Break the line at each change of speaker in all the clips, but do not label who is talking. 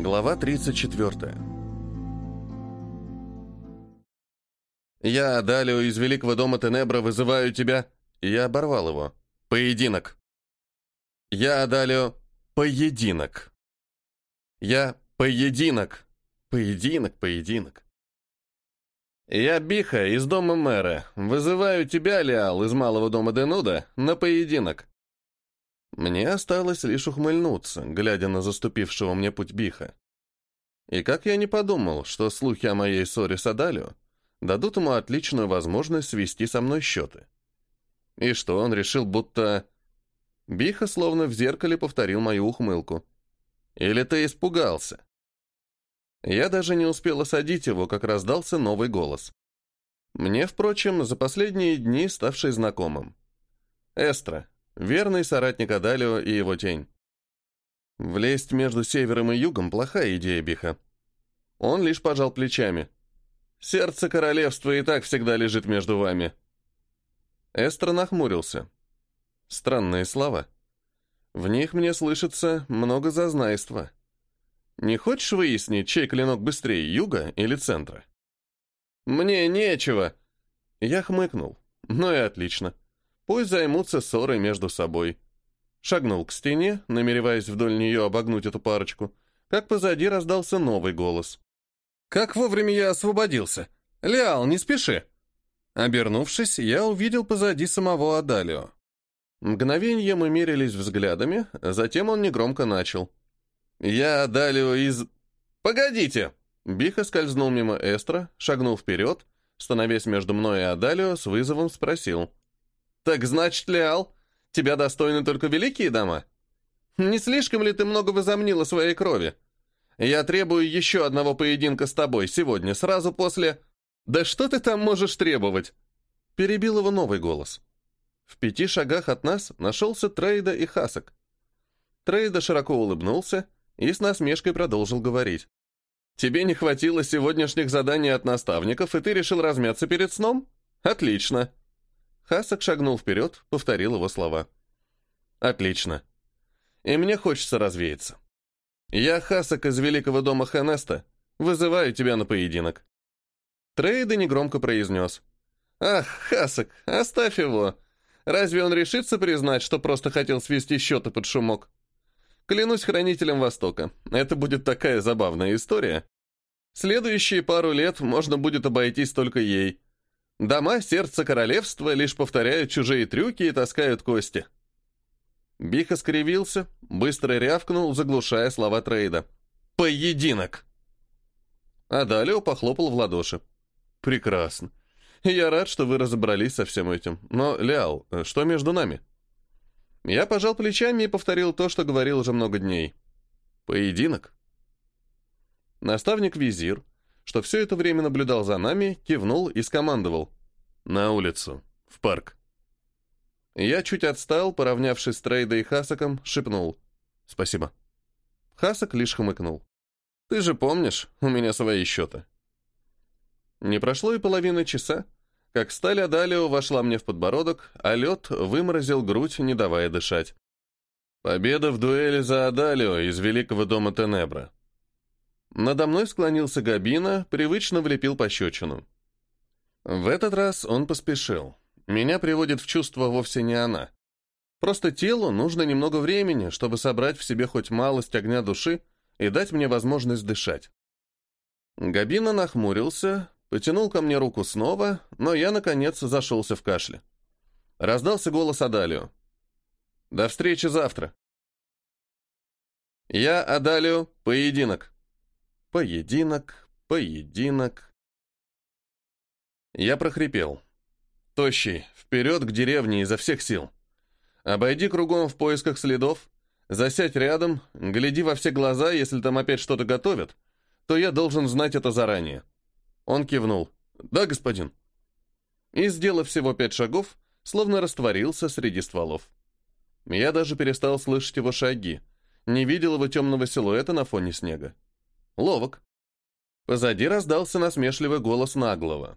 Глава 34. «Я, Далио из Великого дома Тенебра, вызываю тебя...» Я оборвал его. «Поединок!» «Я, Далио... Поединок!» «Я... Поединок!» «Поединок, поединок!» «Я Биха из дома мэра. Вызываю тебя, Лиал, из малого дома Денуда, на поединок». Мне осталось лишь ухмыльнуться, глядя на заступившего мне путь Биха. И как я не подумал, что слухи о моей ссоре с Адалио дадут ему отличную возможность свести со мной счеты. И что, он решил, будто... Биха словно в зеркале повторил мою ухмылку. «Или ты испугался?» Я даже не успел осадить его, как раздался новый голос. Мне, впрочем, за последние дни ставший знакомым. Эстра, верный соратник Адалио и его тень. Влезть между севером и югом – плохая идея Биха. Он лишь пожал плечами. «Сердце королевства и так всегда лежит между вами». Эстра нахмурился. Странные слова. В них мне слышится много зазнайства. Не хочешь выяснить, чей клинок быстрее, юга или центра? Мне нечего. Я хмыкнул. Ну и отлично. Пусть займутся ссорой между собой. Шагнул к стене, намереваясь вдоль нее обогнуть эту парочку, как позади раздался новый голос. «Как вовремя я освободился! Леал, не спеши!» Обернувшись, я увидел позади самого Адалио. Мгновенье мы мерились взглядами, затем он негромко начал. «Я Далио из...» «Погодите!» Биха скользнул мимо Эстра, шагнул вперед, становясь между мной и Адалио, с вызовом спросил. «Так значит, Леал, тебя достойны только великие дома? Не слишком ли ты много возомнила своей крови? Я требую еще одного поединка с тобой сегодня, сразу после...» «Да что ты там можешь требовать?» Перебил его новый голос. В пяти шагах от нас нашелся Трейда и Хасок. Трейда широко улыбнулся, и с насмешкой продолжил говорить. «Тебе не хватило сегодняшних заданий от наставников, и ты решил размяться перед сном? Отлично!» Хасак шагнул вперед, повторил его слова. «Отлично. И мне хочется развеяться. Я Хасак из Великого дома Ханеста. Вызываю тебя на поединок». Трейда негромко произнес. «Ах, Хасак, оставь его. Разве он решится признать, что просто хотел свести счеты под шумок?» Клянусь хранителем Востока, это будет такая забавная история. Следующие пару лет можно будет обойтись только ей. Дома сердца королевства лишь повторяют чужие трюки и таскают кости. Биха скривился, быстро рявкнул, заглушая слова трейда. «Поединок!» А далее похлопал в ладоши. «Прекрасно. Я рад, что вы разобрались со всем этим. Но, Лял, что между нами?» Я пожал плечами и повторил то, что говорил уже много дней. Поединок. Наставник-визир, что все это время наблюдал за нами, кивнул и скомандовал. «На улицу. В парк». Я чуть отстал, поравнявшись с Трейдой и Хасаком, шепнул. «Спасибо». Хасак лишь хмыкнул. «Ты же помнишь, у меня свои счеты». Не прошло и половины часа, как сталь Адалио вошла мне в подбородок, а лед выморозил грудь, не давая дышать. Победа в дуэли за Адалио из Великого дома Тенебра. Надо мной склонился Габина, привычно влепил пощечину. В этот раз он поспешил. Меня приводит в чувство вовсе не она. Просто телу нужно немного времени, чтобы собрать в себе хоть малость огня души и дать мне возможность дышать. Габина нахмурился, Потянул ко мне руку снова, но я, наконец, зашелся в кашле. Раздался голос Адалио. «До встречи завтра». «Я, Адалио, поединок». «Поединок, поединок». Я прохрипел. «Тощий, вперед к деревне изо всех сил. Обойди кругом в поисках следов, засядь рядом, гляди во все глаза, если там опять что-то готовят, то я должен знать это заранее». Он кивнул. «Да, господин». И, сделав всего пять шагов, словно растворился среди стволов. Я даже перестал слышать его шаги, не видел его темного силуэта на фоне снега. Ловок. Позади раздался насмешливый голос наглого.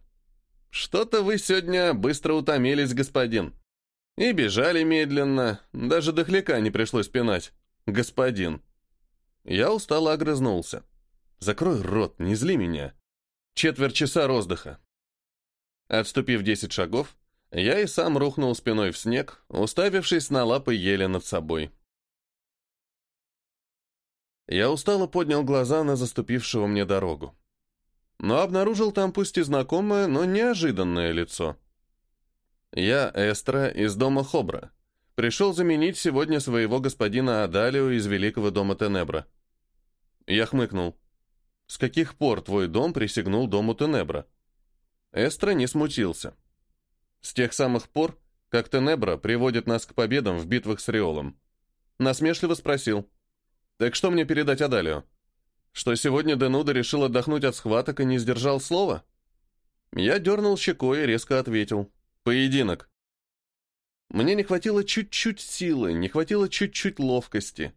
«Что-то вы сегодня быстро утомились, господин. И бежали медленно, даже дохляка не пришлось пинать. Господин». Я устало огрызнулся. «Закрой рот, не зли меня. Четверть часа роздыха». Отступив десять шагов, я и сам рухнул спиной в снег, уставившись на лапы ели над собой. Я устало поднял глаза на заступившего мне дорогу. Но обнаружил там пусть и знакомое, но неожиданное лицо. Я Эстра из дома Хобра. Пришел заменить сегодня своего господина Адалио из Великого дома Тенебра. Я хмыкнул. С каких пор твой дом присягнул дому Тенебра? Эстра не смутился. С тех самых пор, как Тенебра приводит нас к победам в битвах с Риолом. Насмешливо спросил. Так что мне передать Адалио? Что сегодня Денуда решил отдохнуть от схваток и не сдержал слова? Я дернул щекой и резко ответил. Поединок. Мне не хватило чуть-чуть силы, не хватило чуть-чуть ловкости.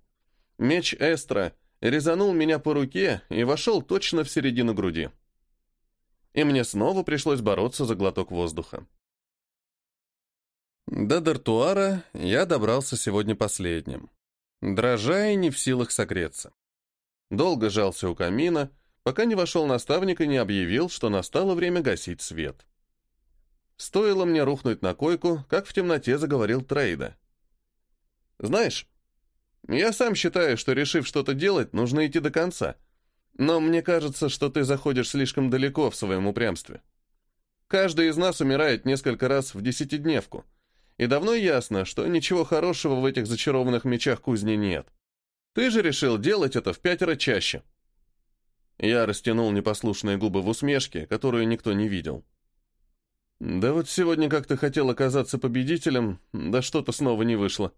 Меч Эстра резанул меня по руке и вошел точно в середину груди. И мне снова пришлось бороться за глоток воздуха. До Дартуара я добрался сегодня последним, дрожа и не в силах согреться. Долго жался у камина, пока не вошел наставник и не объявил, что настало время гасить свет. Стоило мне рухнуть на койку, как в темноте заговорил Трейда. «Знаешь, я сам считаю, что, решив что-то делать, нужно идти до конца. Но мне кажется, что ты заходишь слишком далеко в своем упрямстве. Каждый из нас умирает несколько раз в десятидневку, и давно ясно, что ничего хорошего в этих зачарованных мечах кузни нет. Ты же решил делать это в пятеро чаще». Я растянул непослушные губы в усмешке, которую никто не видел. Да вот сегодня как-то хотел оказаться победителем, да что-то снова не вышло.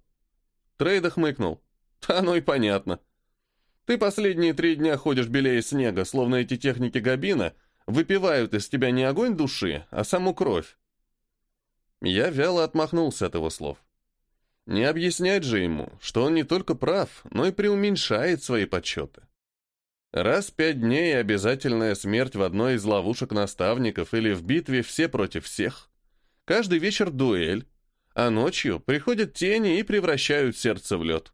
Трейда хмыкнул. Оно и понятно. Ты последние три дня ходишь белее снега, словно эти техники Габина выпивают из тебя не огонь души, а саму кровь. Я вяло отмахнулся от его слов. Не объяснять же ему, что он не только прав, но и преуменьшает свои подсчеты. Раз пять дней обязательная смерть в одной из ловушек наставников или в битве все против всех. Каждый вечер дуэль, а ночью приходят тени и превращают сердце в лед.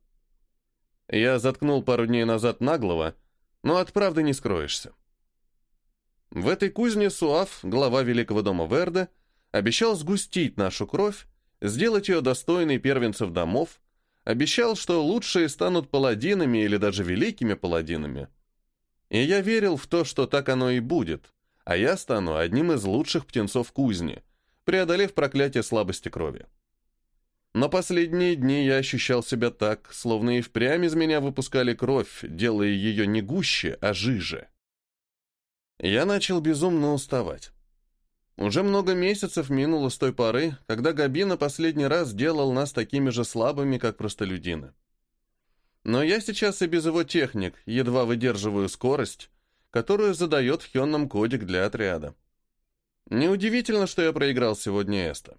Я заткнул пару дней назад наглого, но от правды не скроешься. В этой кузне Суав, глава Великого дома Верда, обещал сгустить нашу кровь, сделать ее достойной первенцев домов, обещал, что лучшие станут паладинами или даже великими паладинами – и я верил в то, что так оно и будет, а я стану одним из лучших птенцов кузни, преодолев проклятие слабости крови. Но последние дни я ощущал себя так, словно и впрямь из меня выпускали кровь, делая ее не гуще, а жиже. Я начал безумно уставать. Уже много месяцев минуло с той поры, когда Габина последний раз делал нас такими же слабыми, как простолюдины. Но я сейчас и без его техник едва выдерживаю скорость, которую задает в Хенном кодек для отряда. Неудивительно, что я проиграл сегодня Эста.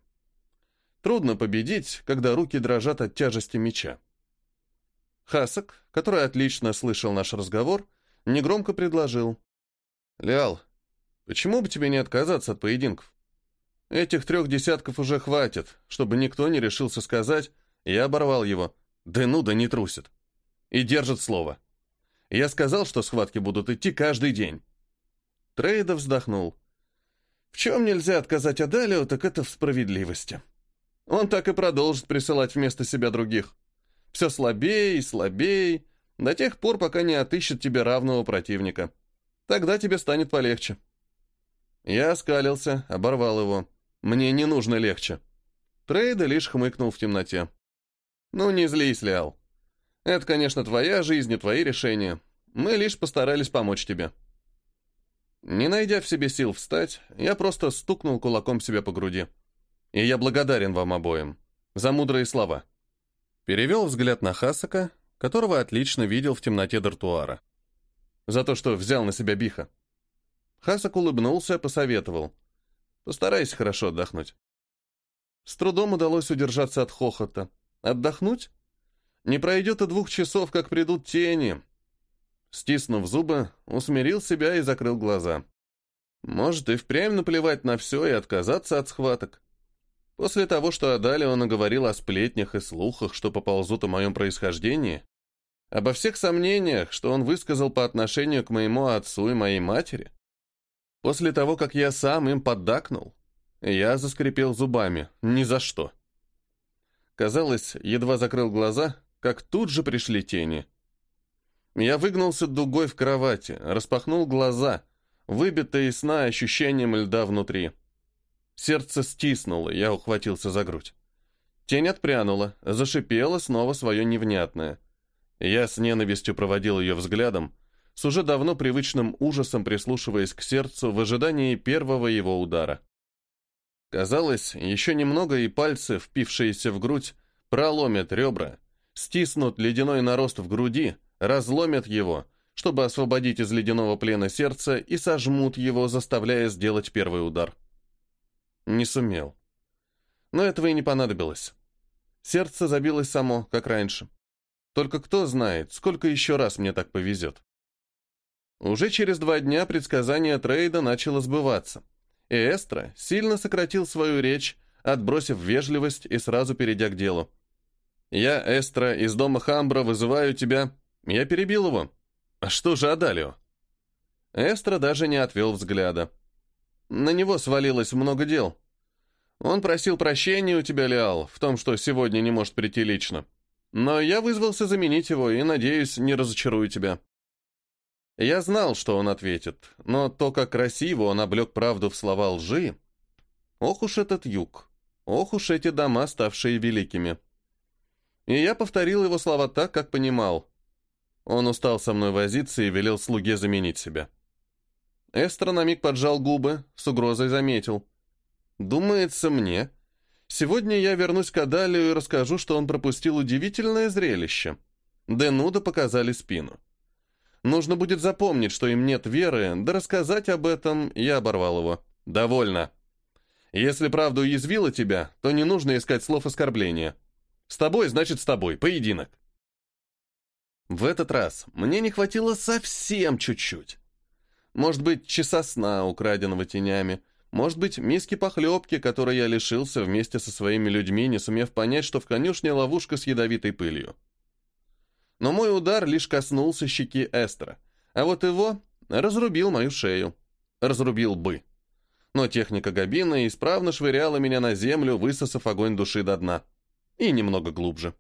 Трудно победить, когда руки дрожат от тяжести меча. Хасак, который отлично слышал наш разговор, негромко предложил. «Леал, почему бы тебе не отказаться от поединков? Этих трех десятков уже хватит, чтобы никто не решился сказать, я оборвал его. Да ну да не трусит и держит слово. Я сказал, что схватки будут идти каждый день. Трейда вздохнул. В чем нельзя отказать Адалио, так это в справедливости. Он так и продолжит присылать вместо себя других. Все слабее и слабее, до тех пор, пока не отыщет тебе равного противника. Тогда тебе станет полегче. Я оскалился, оборвал его. Мне не нужно легче. Трейда лишь хмыкнул в темноте. «Ну, не злись, Лиал. Это, конечно, твоя жизнь и твои решения. Мы лишь постарались помочь тебе». Не найдя в себе сил встать, я просто стукнул кулаком себя по груди. И я благодарен вам обоим за мудрые слова. Перевел взгляд на Хасака, которого отлично видел в темноте дартуара. За то, что взял на себя биха. Хасак улыбнулся, посоветовал. Постарайся хорошо отдохнуть. С трудом удалось удержаться от хохота. Отдохнуть? Не пройдет и двух часов, как придут тени. Стиснув зубы, усмирил себя и закрыл глаза. Может, и впрямь наплевать на все и отказаться от схваток. После того, что Адали он говорил о сплетнях и слухах, что поползут о моем происхождении, Обо всех сомнениях, что он высказал по отношению к моему отцу и моей матери. После того, как я сам им поддакнул, я заскрипел зубами. Ни за что. Казалось, едва закрыл глаза, как тут же пришли тени. Я выгнулся дугой в кровати, распахнул глаза, выбитые сна ощущением льда внутри. Сердце стиснуло, я ухватился за грудь. Тень отпрянула, зашипела снова свое невнятное. Я с ненавистью проводил ее взглядом, с уже давно привычным ужасом прислушиваясь к сердцу в ожидании первого его удара. Казалось, еще немного и пальцы, впившиеся в грудь, проломят ребра, стиснут ледяной нарост в груди, разломят его, чтобы освободить из ледяного плена сердце и сожмут его, заставляя сделать первый удар. Не сумел. Но этого и не понадобилось. Сердце забилось само, как раньше. Только кто знает, сколько еще раз мне так повезет. Уже через два дня предсказание трейда начало сбываться, и Эстра сильно сократил свою речь, отбросив вежливость и сразу перейдя к делу. «Я, Эстра, из дома Хамбра, вызываю тебя...» Я перебил его. «А что же Адалио?» Эстра даже не отвел взгляда. На него свалилось много дел. Он просил прощения у тебя, Леал, в том, что сегодня не может прийти лично. Но я вызвался заменить его и, надеюсь, не разочарую тебя. Я знал, что он ответит, но то, как красиво он облег правду в слова лжи... Ох уж этот юг, ох уж эти дома, ставшие великими. И я повторил его слова так, как понимал. Он устал со мной возиться и велел слуге заменить себя. Эстер на миг поджал губы, с угрозой заметил. «Думается мне, сегодня я вернусь к Адалию и расскажу, что он пропустил удивительное зрелище. Денуда показали спину. Нужно будет запомнить, что им нет веры, да рассказать об этом я оборвал его. Довольно. Если правда уязвила тебя, то не нужно искать слов оскорбления. С тобой, значит, с тобой. Поединок. В этот раз мне не хватило совсем чуть-чуть. Может быть, часа сна, украденного тенями, может быть, миски похлебки, которой я лишился вместе со своими людьми, не сумев понять, что в конюшне ловушка с ядовитой пылью. Но мой удар лишь коснулся щеки Эстера, а вот его разрубил мою шею. Разрубил бы. Но техника Габина исправно швыряла меня на землю, высосав огонь души до дна. И немного глубже.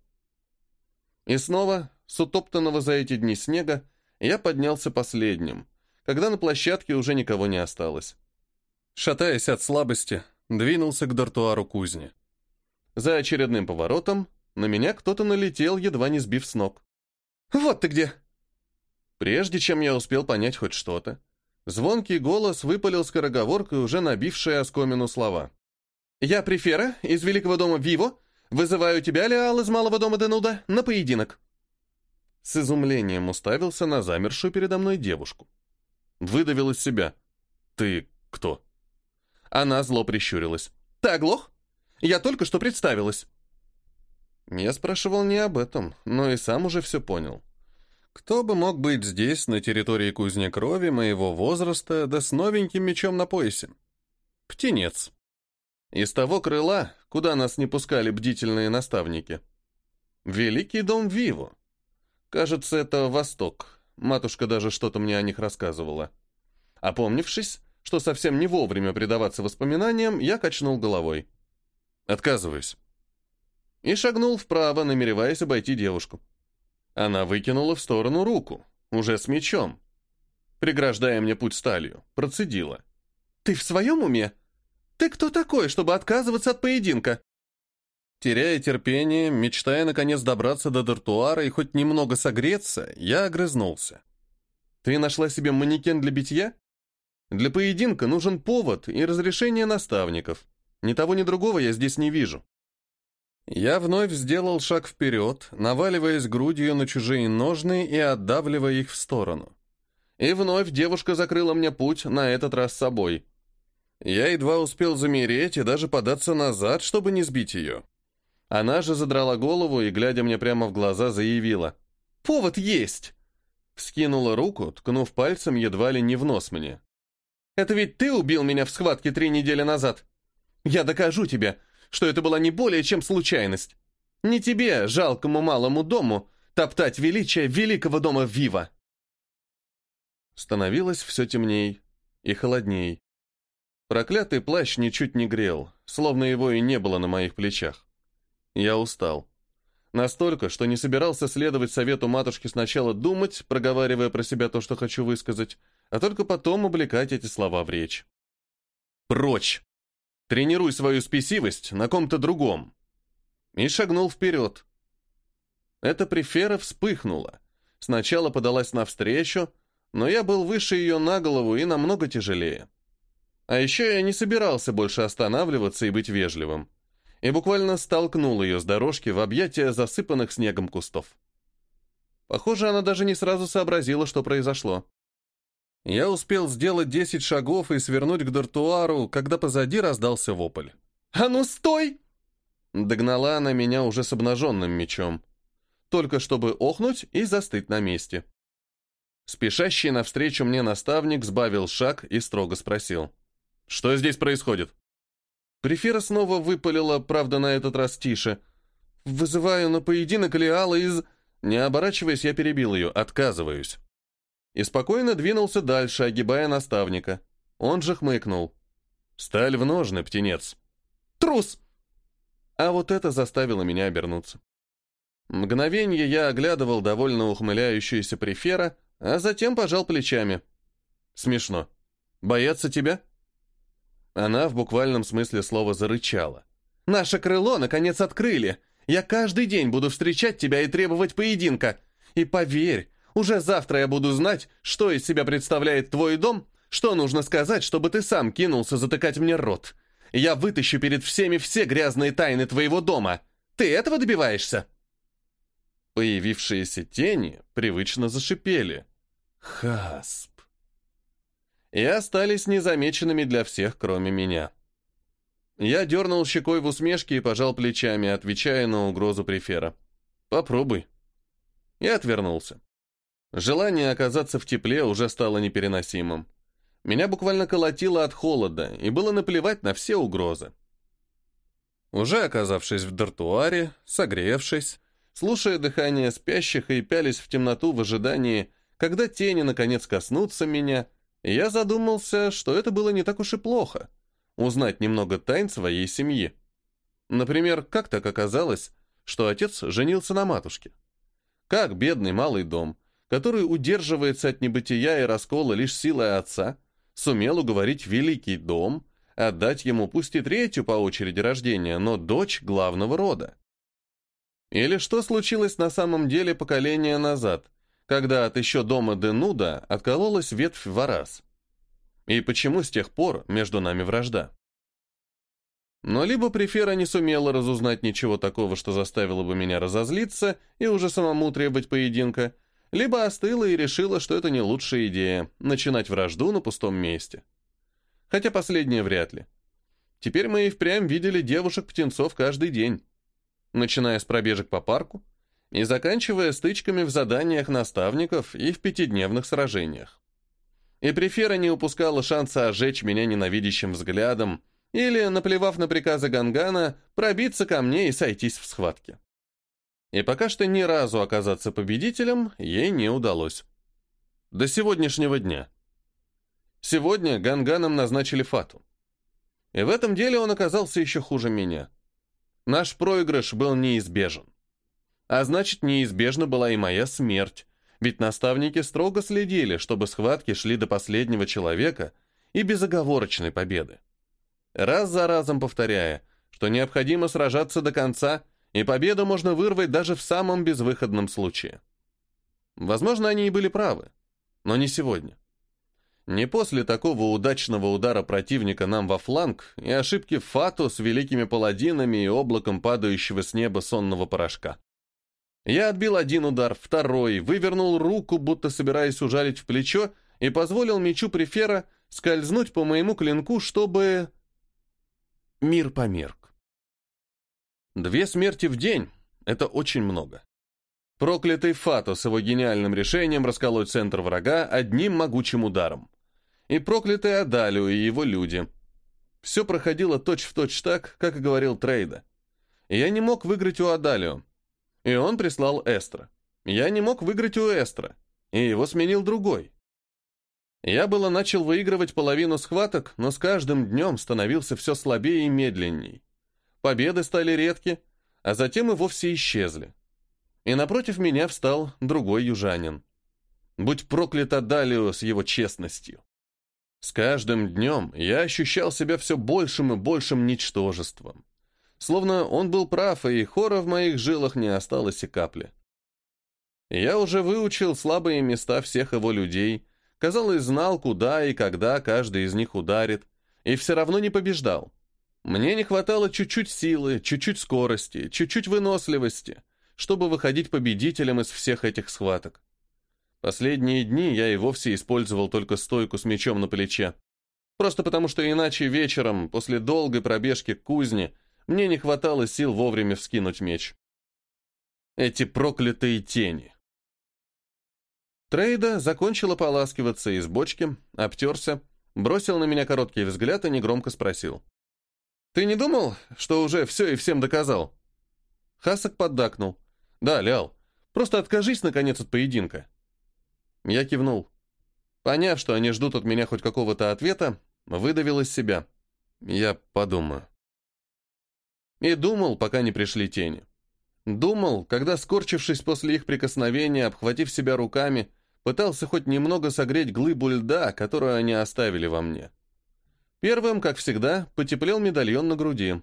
И снова, с утоптанного за эти дни снега, я поднялся последним, когда на площадке уже никого не осталось. Шатаясь от слабости, двинулся к дартуару кузни. За очередным поворотом на меня кто-то налетел, едва не сбив с ног. «Вот ты где!» Прежде чем я успел понять хоть что-то, звонкий голос выпалил скороговоркой, уже набившие оскомину слова. «Я Префера из Великого дома Виво, вызываю тебя, Леал, из Малого дома Денуда, на поединок». С изумлением уставился на замершую передо мной девушку. Выдавил из себя. «Ты кто?» Она зло прищурилась. «Ты оглох? Я только что представилась». Я спрашивал не об этом, но и сам уже все понял. Кто бы мог быть здесь, на территории кузни крови, моего возраста, да с новеньким мечом на поясе? Птенец. Из того крыла, куда нас не пускали бдительные наставники. Великий дом Виво. Кажется, это Восток. Матушка даже что-то мне о них рассказывала. Опомнившись, что совсем не вовремя предаваться воспоминаниям, я качнул головой. Отказываюсь и шагнул вправо, намереваясь обойти девушку. Она выкинула в сторону руку, уже с мечом. Преграждая мне путь сталью, процедила. «Ты в своем уме? Ты кто такой, чтобы отказываться от поединка?» Теряя терпение, мечтая наконец добраться до дартуара и хоть немного согреться, я огрызнулся. «Ты нашла себе манекен для битья? Для поединка нужен повод и разрешение наставников. Ни того, ни другого я здесь не вижу». Я вновь сделал шаг вперед, наваливаясь грудью на чужие ножны и отдавливая их в сторону. И вновь девушка закрыла мне путь, на этот раз собой. Я едва успел замереть и даже податься назад, чтобы не сбить ее. Она же задрала голову и, глядя мне прямо в глаза, заявила. «Повод есть!» Вскинула руку, ткнув пальцем едва ли не в нос мне. «Это ведь ты убил меня в схватке три недели назад! Я докажу тебе, что это была не более чем случайность. Не тебе, жалкому малому дому, топтать величие великого дома Вива. Становилось все темней и холодней. Проклятый плащ ничуть не грел, словно его и не было на моих плечах. Я устал. Настолько, что не собирался следовать совету матушки сначала думать, проговаривая про себя то, что хочу высказать, а только потом облекать эти слова в речь. «Прочь! Тренируй свою спесивость на ком-то другом!» И шагнул вперед. Эта префера вспыхнула. Сначала подалась навстречу, но я был выше ее на голову и намного тяжелее. А еще я не собирался больше останавливаться и быть вежливым. И буквально столкнул ее с дорожки в объятия засыпанных снегом кустов. Похоже, она даже не сразу сообразила, что произошло. Я успел сделать десять шагов и свернуть к дартуару, когда позади раздался вопль. «А ну стой!» Догнала она меня уже с обнаженным мечом. Только чтобы охнуть и застыть на месте. Спешащий навстречу мне наставник сбавил шаг и строго спросил. «Что здесь происходит?» Префира снова выпалила, правда, на этот раз тише. «Вызываю на поединок Лиала из...» Не оборачиваясь, я перебил ее. «Отказываюсь». И спокойно двинулся дальше, огибая наставника. Он же хмыкнул. «Сталь в ножны, птенец». «Трус!» А вот это заставило меня обернуться. Мгновенье я оглядывал довольно ухмыляющуюся префера, а затем пожал плечами. Смешно. Бояться тебя? Она в буквальном смысле слова зарычала. Наше крыло, наконец, открыли. Я каждый день буду встречать тебя и требовать поединка. И поверь, уже завтра я буду знать, что из себя представляет твой дом, что нужно сказать, чтобы ты сам кинулся затыкать мне рот. Я вытащу перед всеми все грязные тайны твоего дома. Ты этого добиваешься?» Появившиеся тени привычно зашипели. Хасп. И остались незамеченными для всех, кроме меня. Я дернул щекой в усмешке и пожал плечами, отвечая на угрозу префера. «Попробуй». И отвернулся. Желание оказаться в тепле уже стало непереносимым. Меня буквально колотило от холода, и было наплевать на все угрозы. Уже оказавшись в дартуаре, согревшись, слушая дыхание спящих и пялись в темноту в ожидании, когда тени наконец коснутся меня, я задумался, что это было не так уж и плохо. Узнать немного тайн своей семьи. Например, как так оказалось, что отец женился на матушке? Как бедный малый дом, который удерживается от небытия и раскола лишь силой отца, сумел уговорить великий дом отдать ему пусть и третью по очереди рождения, но дочь главного рода? Или что случилось на самом деле поколение назад, когда от еще дома Денуда откололась ветвь Варас. И почему с тех пор между нами вражда? Но либо Префера не сумела разузнать ничего такого, что заставило бы меня разозлиться и уже самому требовать поединка, либо остыла и решила, что это не лучшая идея — начинать вражду на пустом месте. Хотя последнее вряд ли. Теперь мы и впрямь видели девушек-птенцов каждый день. Начиная с пробежек по парку, и заканчивая стычками в заданиях наставников и в пятидневных сражениях. И Префера не упускала шанса ожечь меня ненавидящим взглядом или, наплевав на приказы Гангана, пробиться ко мне и сойтись в схватке. И пока что ни разу оказаться победителем ей не удалось. До сегодняшнего дня. Сегодня Ганганом назначили Фату. И в этом деле он оказался еще хуже меня. Наш проигрыш был неизбежен. А значит, неизбежна была и моя смерть, ведь наставники строго следили, чтобы схватки шли до последнего человека и безоговорочной победы. Раз за разом повторяя, что необходимо сражаться до конца, и победу можно вырвать даже в самом безвыходном случае. Возможно, они и были правы, но не сегодня. Не после такого удачного удара противника нам во фланг и ошибки Фату с великими паладинами и облаком падающего с неба сонного порошка. Я отбил один удар, второй, вывернул руку, будто собираясь ужалить в плечо, и позволил мечу Префера скользнуть по моему клинку, чтобы... Мир померк. Две смерти в день — это очень много. Проклятый Фато с его гениальным решением расколоть центр врага одним могучим ударом. И проклятый Адалио и его люди. Все проходило точь-в-точь точь так, как и говорил Трейда. Я не мог выиграть у Адалио, и он прислал Эстра. Я не мог выиграть у Эстра, и его сменил другой. Я было начал выигрывать половину схваток, но с каждым днем становился все слабее и медленней. Победы стали редки, а затем и вовсе исчезли. И напротив меня встал другой южанин. Будь проклят Адалио с его честностью. С каждым днем я ощущал себя все большим и большим ничтожеством. Словно он был прав, и хора в моих жилах не осталось и капли. Я уже выучил слабые места всех его людей, казалось, знал, куда и когда каждый из них ударит, и все равно не побеждал. Мне не хватало чуть-чуть силы, чуть-чуть скорости, чуть-чуть выносливости, чтобы выходить победителем из всех этих схваток. Последние дни я и вовсе использовал только стойку с мечом на плече. Просто потому, что иначе вечером, после долгой пробежки к кузне, мне не хватало сил вовремя вскинуть меч. Эти проклятые тени. Трейда закончила поласкиваться из бочки, обтерся, бросил на меня короткий взгляд и негромко спросил. «Ты не думал, что уже все и всем доказал?» Хасак поддакнул. «Да, Лял, просто откажись, наконец, от поединка. Я кивнул. Поняв, что они ждут от меня хоть какого-то ответа, выдавил из себя. Я подумаю. И думал, пока не пришли тени. Думал, когда, скорчившись после их прикосновения, обхватив себя руками, пытался хоть немного согреть глыбу льда, которую они оставили во мне. Первым, как всегда, потеплел медальон на груди.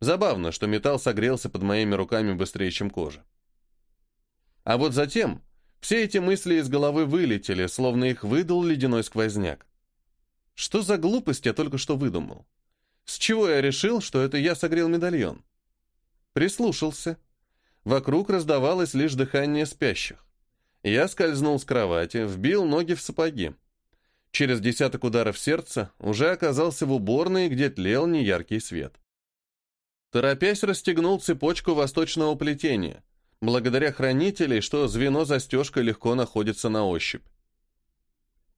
Забавно, что металл согрелся под моими руками быстрее, чем кожа. А вот затем все эти мысли из головы вылетели, словно их выдал ледяной сквозняк. Что за глупость я только что выдумал? С чего я решил, что это я согрел медальон? Прислушался. Вокруг раздавалось лишь дыхание спящих. Я скользнул с кровати, вбил ноги в сапоги. Через десяток ударов сердца уже оказался в уборной, где тлел неяркий свет. Торопясь, расстегнул цепочку восточного плетения — благодаря хранителей, что звено-застежка легко находится на ощупь.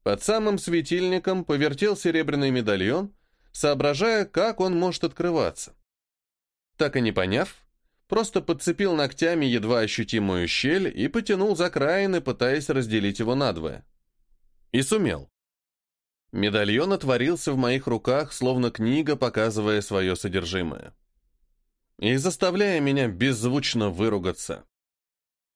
Под самым светильником повертел серебряный медальон, соображая, как он может открываться. Так и не поняв, просто подцепил ногтями едва ощутимую щель и потянул за краины, пытаясь разделить его надвое. И сумел. Медальон отворился в моих руках, словно книга, показывая свое содержимое. И заставляя меня беззвучно выругаться.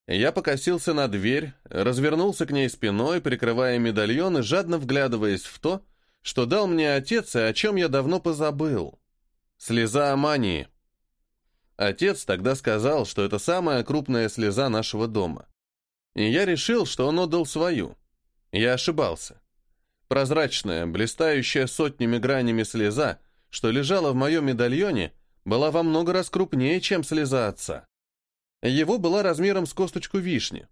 Я покосился на дверь, развернулся к ней спиной, прикрывая медальон и жадно вглядываясь в то, что дал мне отец и о чем я давно позабыл. Слеза Амании. Отец тогда сказал, что это самая крупная слеза нашего дома. И я решил, что он отдал свою. Я ошибался. Прозрачная, блистающая сотнями гранями слеза, что лежала в моем медальоне, была во много раз крупнее, чем слеза отца. Его была размером с косточку вишни,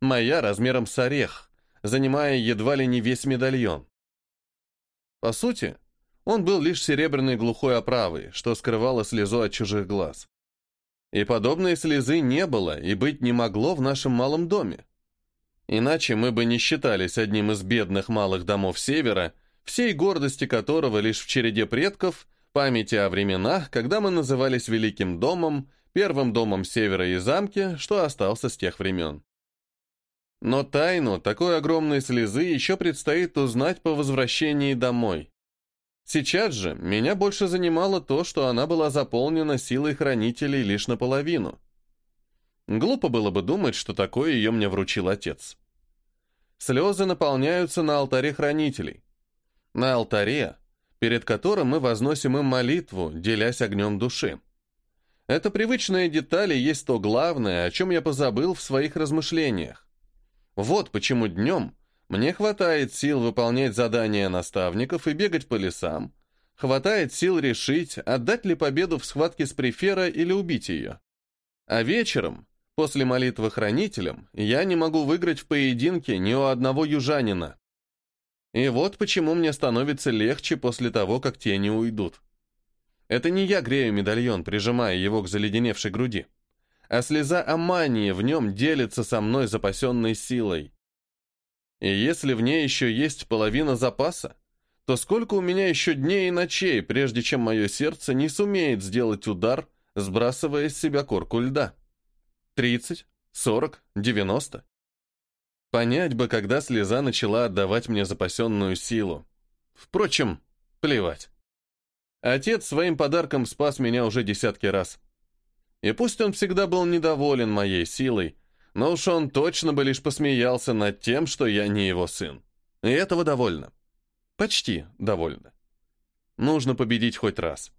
моя размером с орех, занимая едва ли не весь медальон. По сути, он был лишь серебряной глухой оправой, что скрывало слезу от чужих глаз. И подобной слезы не было и быть не могло в нашем малом доме. Иначе мы бы не считались одним из бедных малых домов Севера, всей гордости которого лишь в череде предков, памяти о временах, когда мы назывались Великим домом первым домом севера и замки, что остался с тех времен. Но тайну такой огромной слезы еще предстоит узнать по возвращении домой. Сейчас же меня больше занимало то, что она была заполнена силой хранителей лишь наполовину. Глупо было бы думать, что такое ее мне вручил отец. Слезы наполняются на алтаре хранителей. На алтаре, перед которым мы возносим им молитву, делясь огнем души. Это привычные детали есть то главное, о чем я позабыл в своих размышлениях. Вот почему днем мне хватает сил выполнять задания наставников и бегать по лесам, хватает сил решить, отдать ли победу в схватке с префера или убить ее. А вечером, после молитвы хранителям, я не могу выиграть в поединке ни у одного южанина. И вот почему мне становится легче после того, как тени уйдут. Это не я грею медальон, прижимая его к заледеневшей груди, а слеза Амании в нем делится со мной запасенной силой. И если в ней еще есть половина запаса, то сколько у меня еще дней и ночей, прежде чем мое сердце не сумеет сделать удар, сбрасывая с себя корку льда? Тридцать? Сорок? Девяносто? Понять бы, когда слеза начала отдавать мне запасенную силу. Впрочем, плевать. Отец своим подарком спас меня уже десятки раз. И пусть он всегда был недоволен моей силой, но уж он точно бы лишь посмеялся над тем, что я не его сын. И этого довольно. Почти довольно. Нужно победить хоть раз.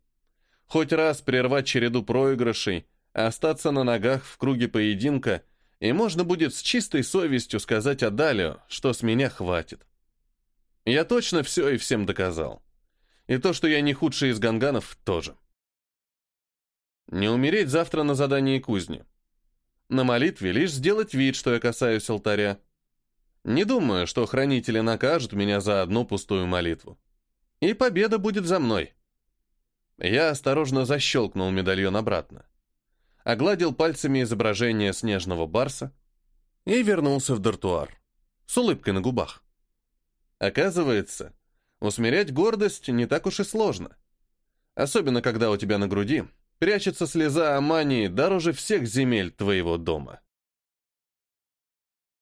Хоть раз прервать череду проигрышей, остаться на ногах в круге поединка, и можно будет с чистой совестью сказать Адалио, что с меня хватит. Я точно все и всем доказал. И то, что я не худший из ганганов, тоже. Не умереть завтра на задании кузни. На молитве лишь сделать вид, что я касаюсь алтаря. Не думаю, что хранители накажут меня за одну пустую молитву. И победа будет за мной. Я осторожно защелкнул медальон обратно. Огладил пальцами изображение снежного барса и вернулся в дартуар с улыбкой на губах. Оказывается, усмирять гордость не так уж и сложно. Особенно, когда у тебя на груди прячется слеза Амании дороже всех земель твоего дома.